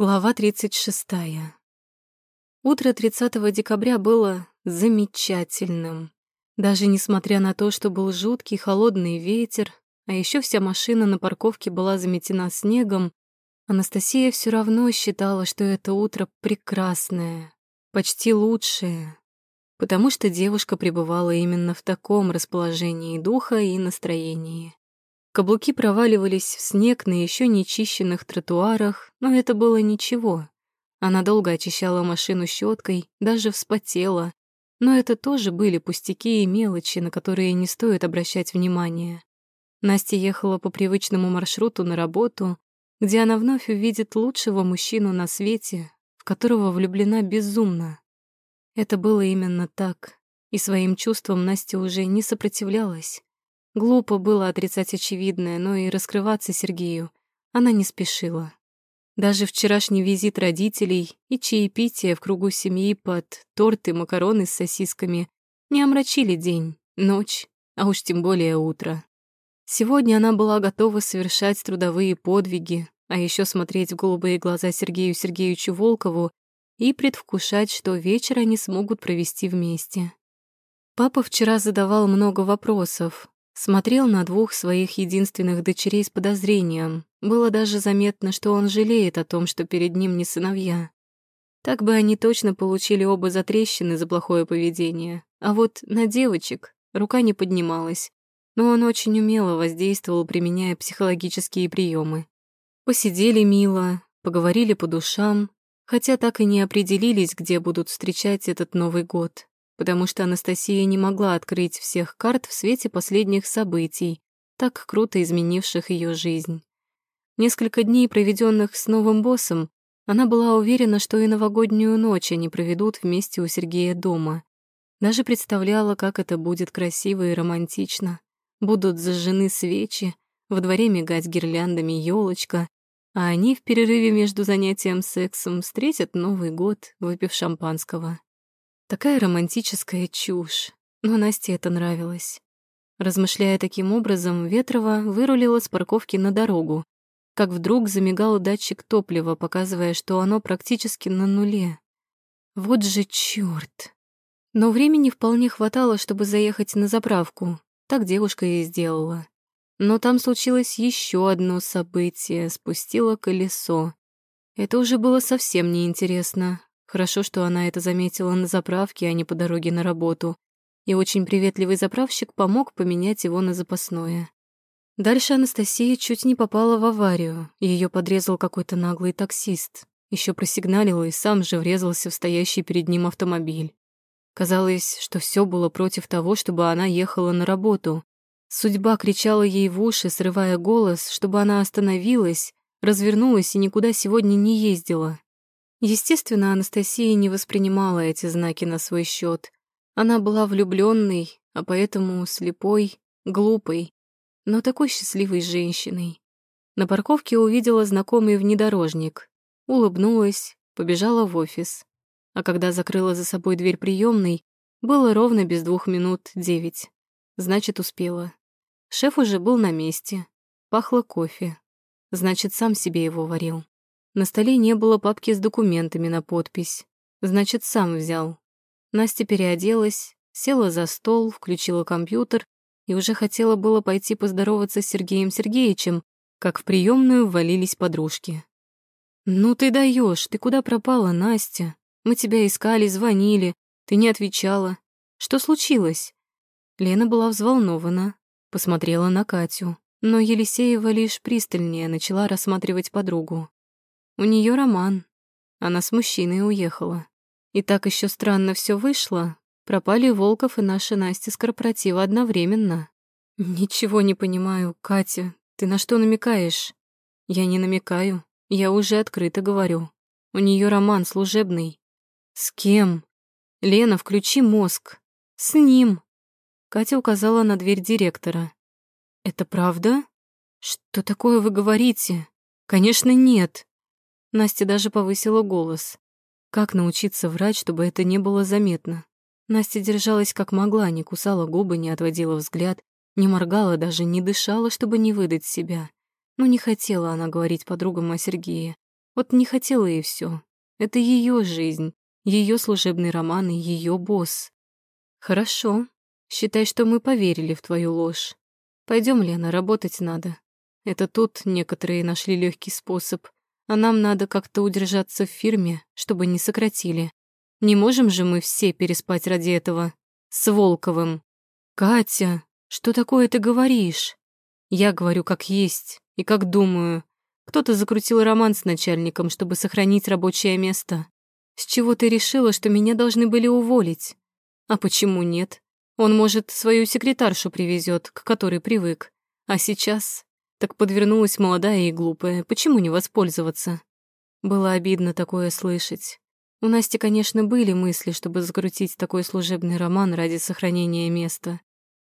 Глава 36. Утро 30 декабря было замечательным. Даже несмотря на то, что был жуткий холодный ветер, а еще вся машина на парковке была заметена снегом, Анастасия все равно считала, что это утро прекрасное, почти лучшее, потому что девушка пребывала именно в таком расположении духа и настроении. Каблуки проваливались в снег на еще не чищенных тротуарах, но это было ничего. Она долго очищала машину щеткой, даже вспотела. Но это тоже были пустяки и мелочи, на которые не стоит обращать внимание. Настя ехала по привычному маршруту на работу, где она вновь увидит лучшего мужчину на свете, в которого влюблена безумно. Это было именно так, и своим чувствам Настя уже не сопротивлялась. Глупо было отрицать очевидное, но и раскрываться Сергею она не спешила. Даже вчерашний визит родителей и чаепитие в кругу семьи под торты, макароны с сосисками не омрачили день, ночь, а уж тем более утро. Сегодня она была готова совершать трудовые подвиги, а еще смотреть в голубые глаза Сергею Сергеевичу Волкову и предвкушать, что вечер они смогут провести вместе. Папа вчера задавал много вопросов, Смотрел на двух своих единственных дочерей с подозрением. Было даже заметно, что он жалеет о том, что перед ним не сыновья. Так бы они точно получили оба затрещины за плохое поведение. А вот на девочек рука не поднималась. Но он очень умело воздействовал, применяя психологические приемы. Посидели мило, поговорили по душам, хотя так и не определились, где будут встречать этот Новый год потому что Анастасия не могла открыть всех карт в свете последних событий, так круто изменивших ее жизнь. Несколько дней, проведенных с новым боссом, она была уверена, что и новогоднюю ночь они проведут вместе у Сергея дома. Даже представляла, как это будет красиво и романтично. Будут зажжены свечи, во дворе мигать гирляндами елочка, а они в перерыве между занятием сексом встретят Новый год, выпив шампанского. Такая романтическая чушь, но Насте это нравилось. Размышляя таким образом, Ветрова вырулила с парковки на дорогу, как вдруг замигал датчик топлива, показывая, что оно практически на нуле. Вот же чёрт! Но времени вполне хватало, чтобы заехать на заправку. Так девушка и сделала. Но там случилось еще одно событие, спустило колесо. Это уже было совсем неинтересно. Хорошо, что она это заметила на заправке, а не по дороге на работу. И очень приветливый заправщик помог поменять его на запасное. Дальше Анастасия чуть не попала в аварию. Ее подрезал какой-то наглый таксист. Еще просигналил и сам же врезался в стоящий перед ним автомобиль. Казалось, что все было против того, чтобы она ехала на работу. Судьба кричала ей в уши, срывая голос, чтобы она остановилась, развернулась и никуда сегодня не ездила. Естественно, Анастасия не воспринимала эти знаки на свой счет. Она была влюбленной, а поэтому слепой, глупой, но такой счастливой женщиной. На парковке увидела знакомый внедорожник, улыбнулась, побежала в офис. А когда закрыла за собой дверь приемной, было ровно без двух минут девять. Значит, успела. Шеф уже был на месте. Пахло кофе. Значит, сам себе его варил. На столе не было папки с документами на подпись. Значит, сам взял. Настя переоделась, села за стол, включила компьютер и уже хотела было пойти поздороваться с Сергеем Сергеевичем, как в приемную ввалились подружки. «Ну ты даешь, ты куда пропала, Настя? Мы тебя искали, звонили, ты не отвечала. Что случилось?» Лена была взволнована, посмотрела на Катю, но Елисеева лишь пристальнее начала рассматривать подругу. У нее роман. Она с мужчиной уехала. И так еще странно все вышло. Пропали Волков и наша Настя с корпоратива одновременно. Ничего не понимаю, Катя. Ты на что намекаешь? Я не намекаю. Я уже открыто говорю. У нее роман служебный. С кем? Лена, включи мозг. С ним. Катя указала на дверь директора. Это правда? Что такое вы говорите? Конечно, нет. Настя даже повысила голос. Как научиться врать, чтобы это не было заметно? Настя держалась как могла, не кусала губы, не отводила взгляд, не моргала даже, не дышала, чтобы не выдать себя. Но не хотела она говорить подругам о Сергее. Вот не хотела и все. Это ее жизнь, ее служебный роман и ее босс. Хорошо. Считай, что мы поверили в твою ложь. Пойдем, Лена, работать надо. Это тут некоторые нашли легкий способ, а нам надо как-то удержаться в фирме, чтобы не сократили. Не можем же мы все переспать ради этого. С Волковым. Катя, что такое ты говоришь? Я говорю как есть и как думаю. Кто-то закрутил роман с начальником, чтобы сохранить рабочее место. С чего ты решила, что меня должны были уволить? А почему нет? Он, может, свою секретаршу привезет, к которой привык. А сейчас так подвернулась молодая и глупая. Почему не воспользоваться? Было обидно такое слышать. У Насти, конечно, были мысли, чтобы закрутить такой служебный роман ради сохранения места.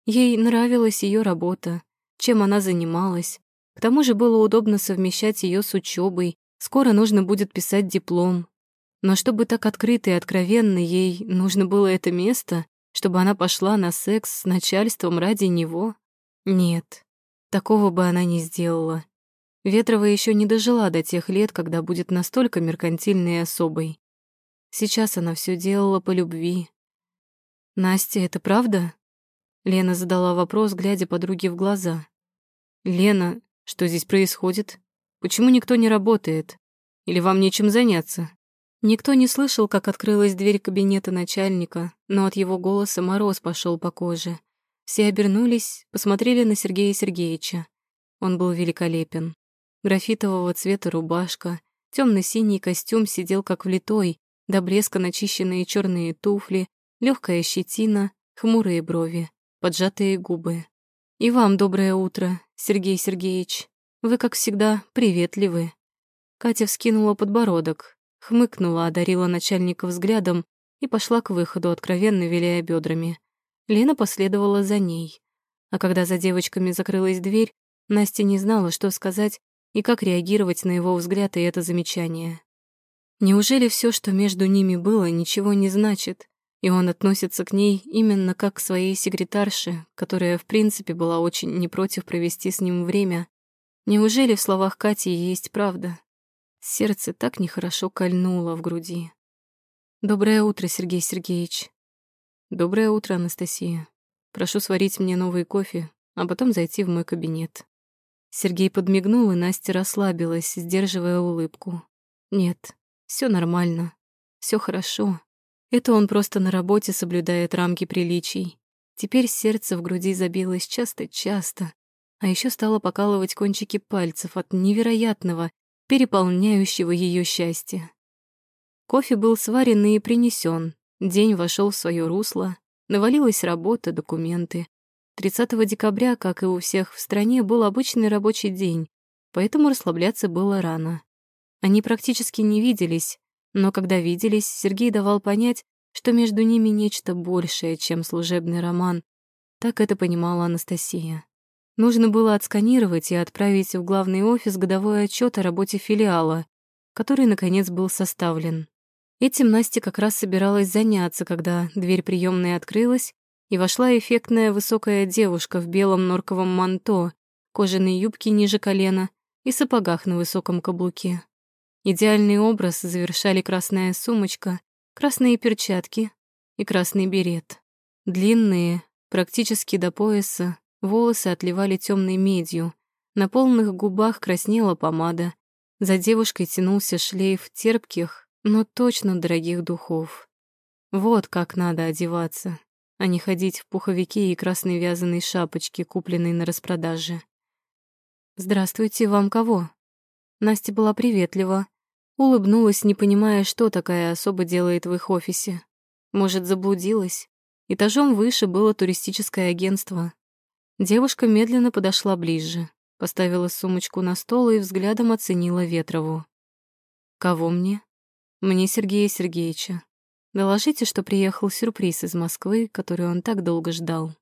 Ей нравилась ее работа, чем она занималась. К тому же было удобно совмещать ее с учебой. Скоро нужно будет писать диплом. Но чтобы так открыто и откровенно ей нужно было это место, чтобы она пошла на секс с начальством ради него? Нет, Такого бы она не сделала. Ветрова еще не дожила до тех лет, когда будет настолько меркантильной и особой. Сейчас она все делала по любви. «Настя, это правда?» Лена задала вопрос, глядя подруге в глаза. «Лена, что здесь происходит? Почему никто не работает? Или вам нечем заняться?» Никто не слышал, как открылась дверь кабинета начальника, но от его голоса мороз пошел по коже. Все обернулись, посмотрели на Сергея Сергеевича. Он был великолепен. Графитового цвета рубашка, темно синий костюм сидел как влитой, до блеска начищенные черные туфли, легкая щетина, хмурые брови, поджатые губы. «И вам доброе утро, Сергей Сергеевич. Вы, как всегда, приветливы». Катя вскинула подбородок, хмыкнула, одарила начальника взглядом и пошла к выходу, откровенно виляя бедрами. Лена последовала за ней. А когда за девочками закрылась дверь, Настя не знала, что сказать и как реагировать на его взгляд и это замечание. Неужели все, что между ними было, ничего не значит, и он относится к ней именно как к своей секретарше, которая, в принципе, была очень не против провести с ним время? Неужели в словах Кати есть правда? Сердце так нехорошо кольнуло в груди. «Доброе утро, Сергей Сергеевич», «Доброе утро, Анастасия. Прошу сварить мне новый кофе, а потом зайти в мой кабинет». Сергей подмигнул, и Настя расслабилась, сдерживая улыбку. «Нет, все нормально, все хорошо. Это он просто на работе соблюдает рамки приличий. Теперь сердце в груди забилось часто-часто, а еще стало покалывать кончики пальцев от невероятного, переполняющего ее счастья. Кофе был сварен и принесен, День вошел в свое русло, навалилась работа, документы. 30 декабря, как и у всех в стране, был обычный рабочий день, поэтому расслабляться было рано. Они практически не виделись, но когда виделись, Сергей давал понять, что между ними нечто большее, чем служебный роман. Так это понимала Анастасия. Нужно было отсканировать и отправить в главный офис годовой отчет о работе филиала, который, наконец, был составлен. Этим Настя как раз собиралась заняться, когда дверь приемной открылась, и вошла эффектная высокая девушка в белом норковом манто, кожаной юбке ниже колена и сапогах на высоком каблуке. Идеальный образ завершали красная сумочка, красные перчатки и красный берет. Длинные, практически до пояса, волосы отливали темной медью, на полных губах краснела помада, за девушкой тянулся шлейф терпких, но точно дорогих духов. Вот как надо одеваться, а не ходить в пуховике и красной вязаной шапочке, купленной на распродаже. «Здравствуйте, вам кого?» Настя была приветлива, улыбнулась, не понимая, что такая особа делает в их офисе. Может, заблудилась? Этажом выше было туристическое агентство. Девушка медленно подошла ближе, поставила сумочку на стол и взглядом оценила Ветрову. «Кого мне?» Мне Сергея Сергеевича. Доложите, что приехал сюрприз из Москвы, который он так долго ждал.